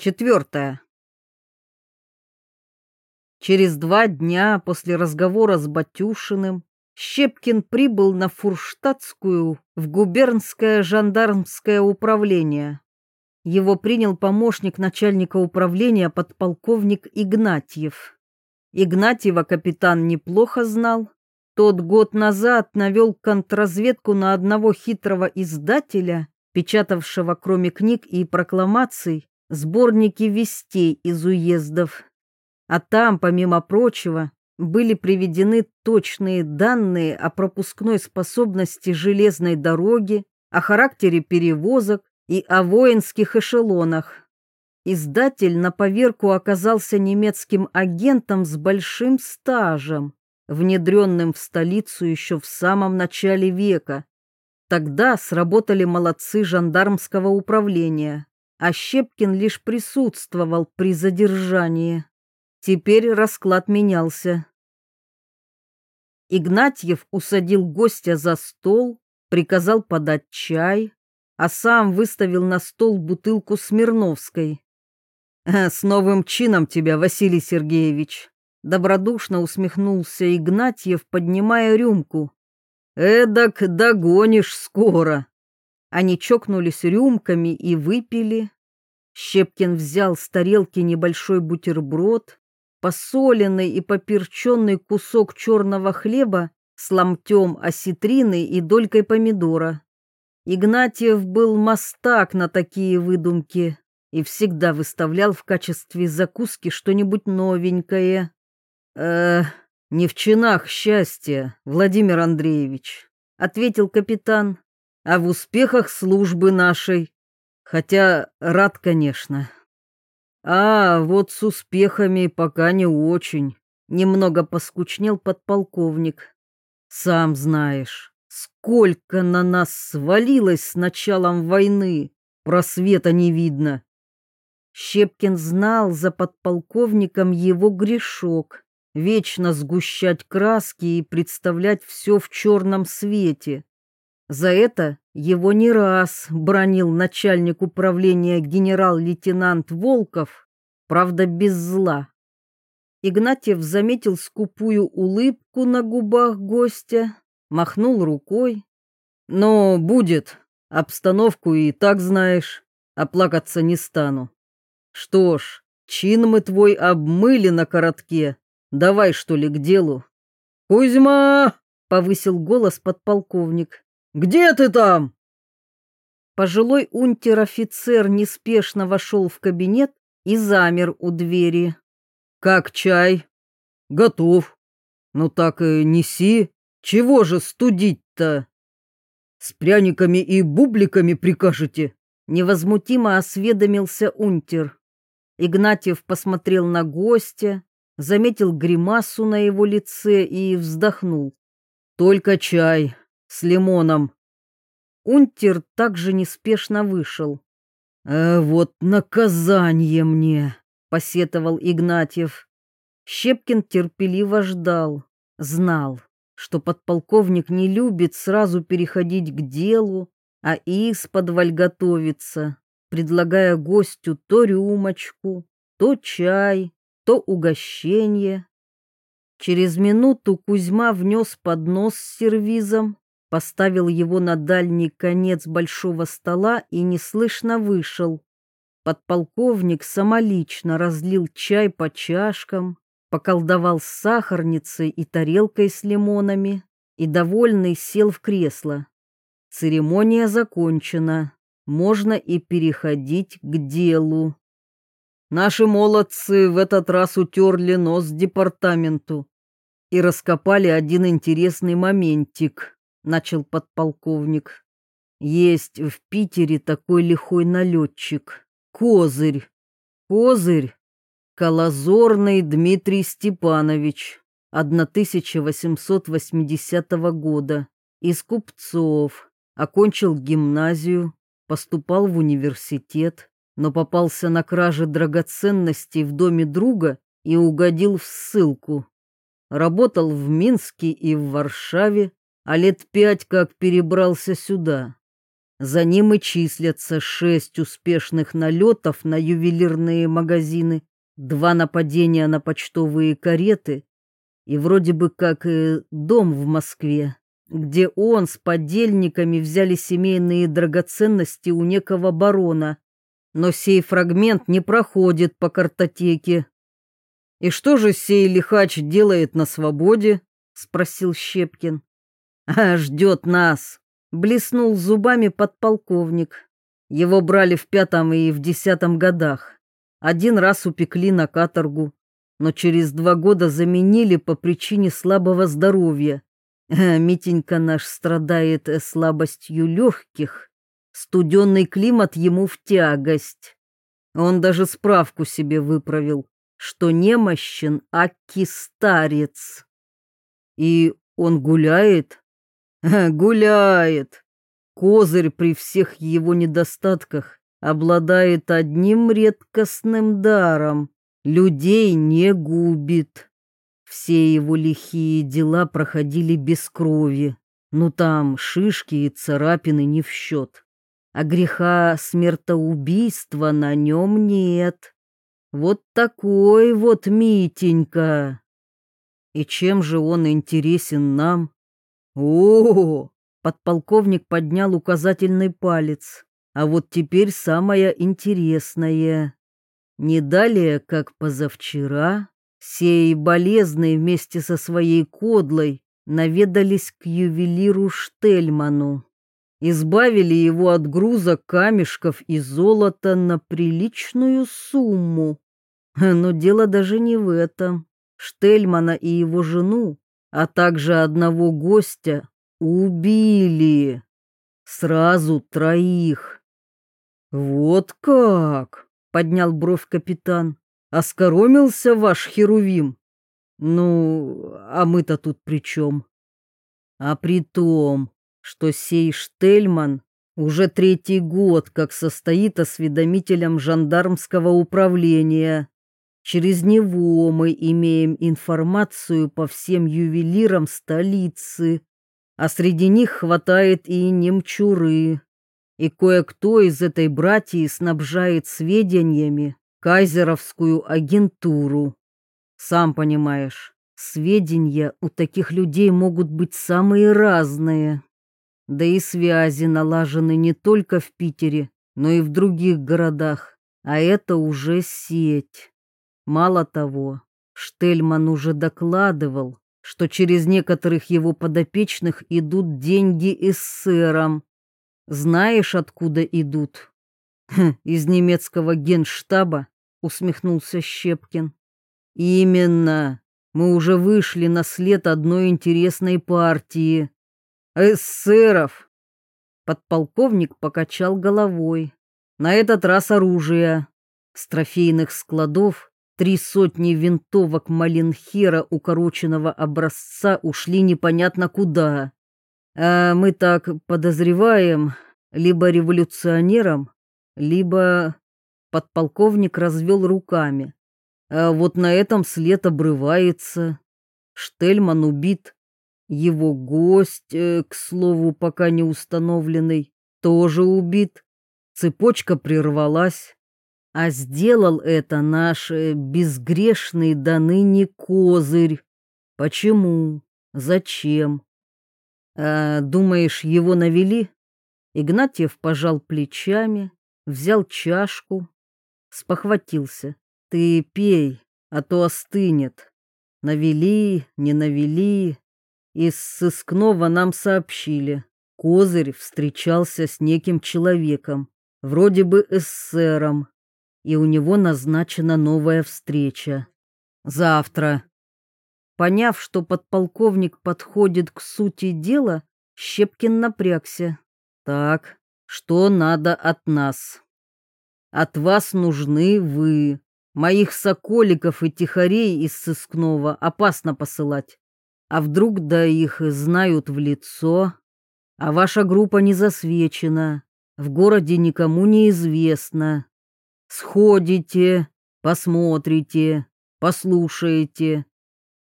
Четвертое. Через два дня после разговора с Батюшиным Щепкин прибыл на Фурштадтскую в губернское жандармское управление. Его принял помощник начальника управления подполковник Игнатьев. Игнатьева капитан неплохо знал. Тот год назад навел контрразведку на одного хитрого издателя, печатавшего кроме книг и прокламаций сборники вестей из уездов. А там, помимо прочего, были приведены точные данные о пропускной способности железной дороги, о характере перевозок и о воинских эшелонах. Издатель на поверку оказался немецким агентом с большим стажем, внедренным в столицу еще в самом начале века. Тогда сработали молодцы жандармского управления а Щепкин лишь присутствовал при задержании. Теперь расклад менялся. Игнатьев усадил гостя за стол, приказал подать чай, а сам выставил на стол бутылку Смирновской. «Э, «С новым чином тебя, Василий Сергеевич!» Добродушно усмехнулся Игнатьев, поднимая рюмку. «Эдак догонишь скоро!» Они чокнулись рюмками и выпили. Щепкин взял с тарелки небольшой бутерброд, посоленный и поперченный кусок черного хлеба с ломтем осетрины и долькой помидора. Игнатьев был мастак на такие выдумки и всегда выставлял в качестве закуски что-нибудь новенькое. «Э, не в чинах счастья, Владимир Андреевич», — ответил капитан а в успехах службы нашей. Хотя рад, конечно. А вот с успехами пока не очень. Немного поскучнел подполковник. Сам знаешь, сколько на нас свалилось с началом войны. Просвета не видно. Щепкин знал за подполковником его грешок. Вечно сгущать краски и представлять все в черном свете. За это его не раз бронил начальник управления генерал-лейтенант Волков, правда без зла. Игнатьев заметил скупую улыбку на губах гостя, махнул рукой. «Но будет, обстановку и так знаешь, оплакаться не стану. Что ж, чин мы твой обмыли на коротке, давай что ли к делу». «Кузьма!» — повысил голос подполковник. Где ты там?» Пожилой унтер-офицер неспешно вошел в кабинет и замер у двери. «Как чай?» «Готов. Ну так и неси. Чего же студить-то?» «С пряниками и бубликами прикажете?» Невозмутимо осведомился унтер. Игнатьев посмотрел на гостя, заметил гримасу на его лице и вздохнул. «Только чай, с лимоном. Унтер также неспешно вышел. «Э, вот наказание мне!» — посетовал Игнатьев. Щепкин терпеливо ждал, знал, что подполковник не любит сразу переходить к делу, а исподволь готовиться, предлагая гостю то рюмочку, то чай, то угощение. Через минуту Кузьма внес поднос с сервизом, поставил его на дальний конец большого стола и неслышно вышел. Подполковник самолично разлил чай по чашкам, поколдовал с сахарницей и тарелкой с лимонами и, довольный, сел в кресло. Церемония закончена, можно и переходить к делу. Наши молодцы в этот раз утерли нос департаменту и раскопали один интересный моментик. — начал подполковник. «Есть в Питере такой лихой налетчик. Козырь. Козырь. Колозорный Дмитрий Степанович, 1880 года. Из купцов. Окончил гимназию, поступал в университет, но попался на краже драгоценностей в доме друга и угодил в ссылку. Работал в Минске и в Варшаве, а лет пять как перебрался сюда. За ним и числятся шесть успешных налетов на ювелирные магазины, два нападения на почтовые кареты и вроде бы как и дом в Москве, где он с подельниками взяли семейные драгоценности у некого барона. Но сей фрагмент не проходит по картотеке. «И что же сей лихач делает на свободе?» — спросил Щепкин. «А ждет нас», — блеснул зубами подполковник. Его брали в пятом и в десятом годах. Один раз упекли на каторгу, но через два года заменили по причине слабого здоровья. Митенька наш страдает э, слабостью легких. Студенный климат ему в тягость. Он даже справку себе выправил, что немощен, а кистарец. И он гуляет? Гуляет. Козырь при всех его недостатках обладает одним редкостным даром людей не губит. Все его лихие дела проходили без крови, ну там шишки и царапины не в счет. А греха смертоубийства на нем нет. Вот такой вот Митенька. И чем же он интересен нам? О, подполковник поднял указательный палец. А вот теперь самое интересное. Не далее, как позавчера, сей болезный вместе со своей кодлой наведались к ювелиру Штельману. Избавили его от груза камешков и золота на приличную сумму. Но дело даже не в этом. Штельмана и его жену, а также одного гостя, убили. Сразу троих. Вот как! поднял бровь капитан. Оскоромился ваш Херувим? Ну, а мы-то тут при чем? А при том, что сей Штельман уже третий год как состоит осведомителем жандармского управления. Через него мы имеем информацию по всем ювелирам столицы, а среди них хватает и немчуры и кое-кто из этой братьи снабжает сведениями кайзеровскую агентуру. Сам понимаешь, сведения у таких людей могут быть самые разные. Да и связи налажены не только в Питере, но и в других городах, а это уже сеть. Мало того, Штельман уже докладывал, что через некоторых его подопечных идут деньги эсерам, знаешь, откуда идут? Хм, из немецкого генштаба, усмехнулся Щепкин. Именно. Мы уже вышли на след одной интересной партии. Эсеров. Подполковник покачал головой. На этот раз оружие. С трофейных складов три сотни винтовок Малинхера укороченного образца ушли непонятно куда. А мы так подозреваем, либо революционером, либо подполковник развел руками. А вот на этом след обрывается. Штельман убит. Его гость, э, к слову, пока не установленный, тоже убит. Цепочка прервалась. А сделал это наш э, безгрешный до ныне козырь. Почему? Зачем? А, думаешь, его навели? Игнатьев пожал плечами, взял чашку, спохватился. Ты пей, а то остынет. Навели, не навели. Из сыскного нам сообщили. Козырь встречался с неким человеком, вроде бы эсером, и у него назначена новая встреча. Завтра. Поняв, что подполковник подходит к сути дела, Щепкин напрягся. Так, что надо от нас? От вас нужны вы. Моих соколиков и тихарей из сыскного опасно посылать. А вдруг да их знают в лицо? А ваша группа не засвечена, в городе никому не известно. Сходите, посмотрите, послушаете,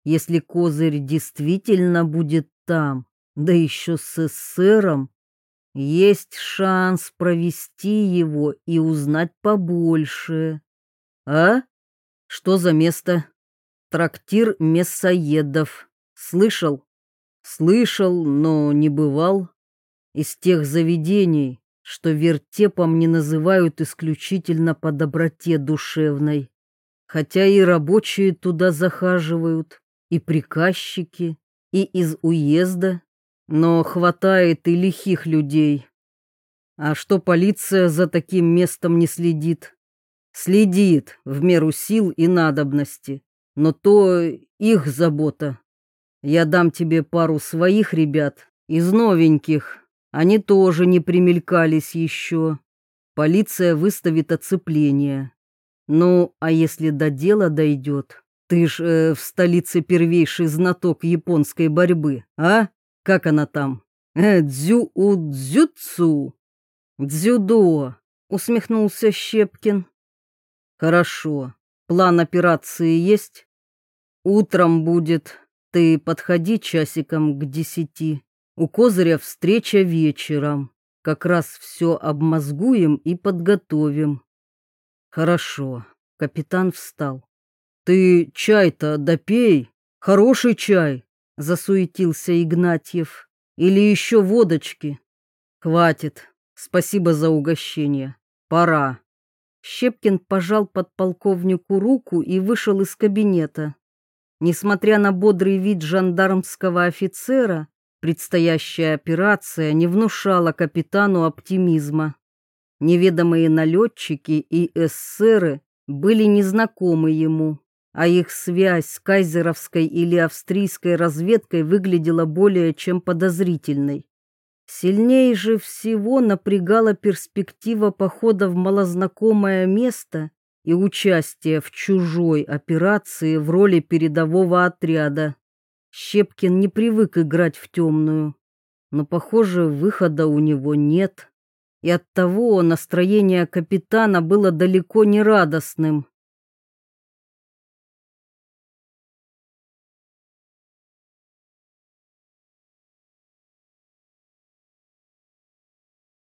если козырь действительно будет там, да еще с эсером, Есть шанс провести его и узнать побольше. А? Что за место? Трактир мясоедов. Слышал? Слышал, но не бывал. Из тех заведений, что вертепом не называют исключительно по доброте душевной. Хотя и рабочие туда захаживают, и приказчики, и из уезда, но хватает и лихих людей. А что полиция за таким местом не следит? Следит в меру сил и надобности, но то их забота. Я дам тебе пару своих ребят из новеньких, они тоже не примелькались еще. Полиция выставит оцепление. Ну, а если до дела дойдет, ты ж э, в столице первейший знаток японской борьбы, а? Как она там? Э, дзю-у-дзюцу. Дзюдо, усмехнулся Щепкин. Хорошо. План операции есть? Утром будет. Ты подходи часиком к десяти. У Козыря встреча вечером. Как раз все обмозгуем и подготовим. Хорошо. Капитан встал. Ты чай-то допей. Хороший чай. Засуетился Игнатьев. Или еще водочки. Хватит. Спасибо за угощение. Пора. Щепкин пожал подполковнику руку и вышел из кабинета. Несмотря на бодрый вид жандармского офицера, Предстоящая операция не внушала капитану оптимизма. Неведомые налетчики и эсеры были незнакомы ему, а их связь с кайзеровской или австрийской разведкой выглядела более чем подозрительной. Сильнее же всего напрягала перспектива похода в малознакомое место и участия в чужой операции в роли передового отряда. Щепкин не привык играть в темную, но, похоже, выхода у него нет, и оттого настроение капитана было далеко не радостным.